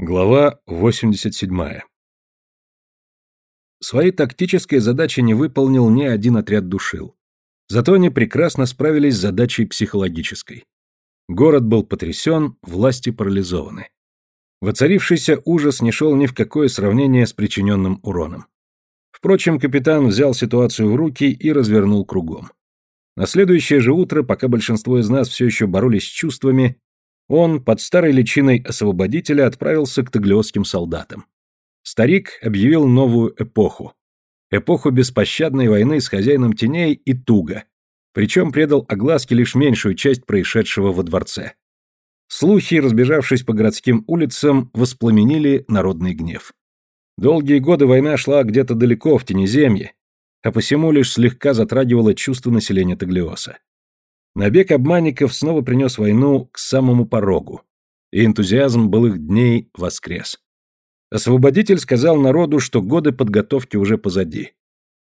Глава 87. Свои тактические задачи не выполнил ни один отряд душил. Зато они прекрасно справились с задачей психологической. Город был потрясен, власти парализованы. Воцарившийся ужас не шел ни в какое сравнение с причиненным уроном. Впрочем, капитан взял ситуацию в руки и развернул кругом. На следующее же утро, пока большинство из нас все еще боролись с чувствами, он, под старой личиной освободителя, отправился к таглиосским солдатам. Старик объявил новую эпоху. Эпоху беспощадной войны с хозяином теней и туго, причем предал огласке лишь меньшую часть происшедшего во дворце. Слухи, разбежавшись по городским улицам, воспламенили народный гнев. Долгие годы война шла где-то далеко, в тенеземье, а посему лишь слегка затрагивала чувства населения Таглиоса. Набег обманников снова принес войну к самому порогу, и энтузиазм былых дней воскрес. Освободитель сказал народу, что годы подготовки уже позади.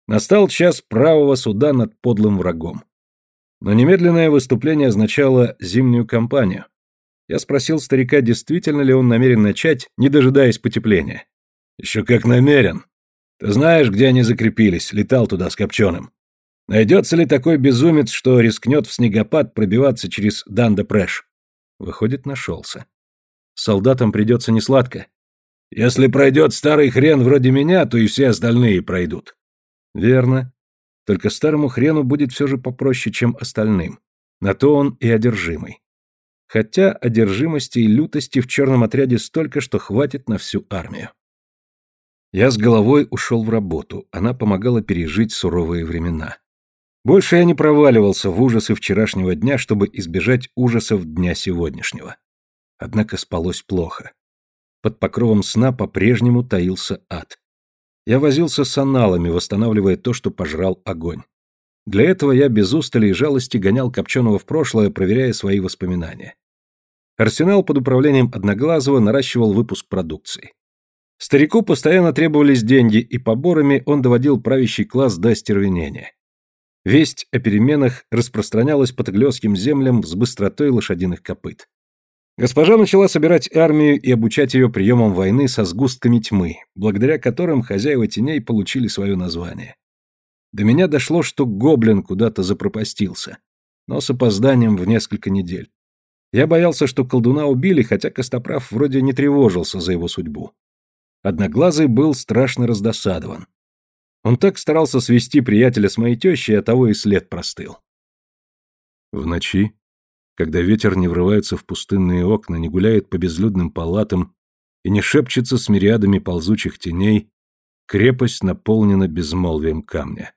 Настал час правого суда над подлым врагом. Но немедленное выступление означало зимнюю кампанию. Я спросил старика, действительно ли он намерен начать, не дожидаясь потепления. «Еще как намерен. Ты знаешь, где они закрепились, летал туда с Копченым. Найдется ли такой безумец, что рискнет в снегопад пробиваться через Данда-Прэш? Выходит, нашелся. Солдатам придется несладко. Если пройдет старый хрен вроде меня, то и все остальные пройдут. Верно. Только старому хрену будет все же попроще, чем остальным. На то он и одержимый. Хотя одержимости и лютости в черном отряде столько, что хватит на всю армию. Я с головой ушел в работу, она помогала пережить суровые времена. Больше я не проваливался в ужасы вчерашнего дня, чтобы избежать ужасов дня сегодняшнего. Однако спалось плохо. Под покровом сна по-прежнему таился ад. Я возился с аналами, восстанавливая то, что пожрал огонь. Для этого я без устали и жалости гонял Копченого в прошлое, проверяя свои воспоминания. Арсенал под управлением Одноглазого наращивал выпуск продукции. Старику постоянно требовались деньги, и поборами он доводил правящий класс до остервенения. Весть о переменах распространялась по таглёским землям с быстротой лошадиных копыт. Госпожа начала собирать армию и обучать ее приемам войны со сгустками тьмы, благодаря которым хозяева теней получили свое название. До меня дошло, что гоблин куда-то запропастился, но с опозданием в несколько недель. Я боялся, что колдуна убили, хотя Костоправ вроде не тревожился за его судьбу. Одноглазый был страшно раздосадован. Он так старался свести приятеля с моей тещей, а того и след простыл. В ночи, когда ветер не врывается в пустынные окна, не гуляет по безлюдным палатам и не шепчется с мириадами ползучих теней, крепость наполнена безмолвием камня.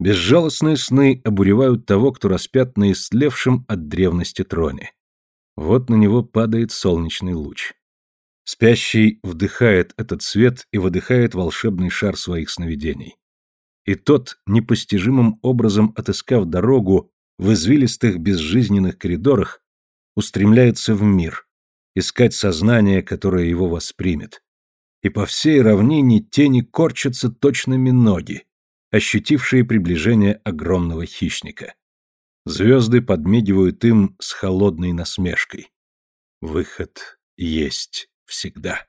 Безжалостные сны обуревают того, кто распят на истлевшем от древности троне. Вот на него падает солнечный луч. Спящий вдыхает этот свет и выдыхает волшебный шар своих сновидений. И тот, непостижимым образом отыскав дорогу в извилистых безжизненных коридорах, устремляется в мир, искать сознание, которое его воспримет. И по всей равнине тени корчатся точными ноги, ощутившие приближение огромного хищника. Звезды подмигивают им с холодной насмешкой. Выход есть всегда.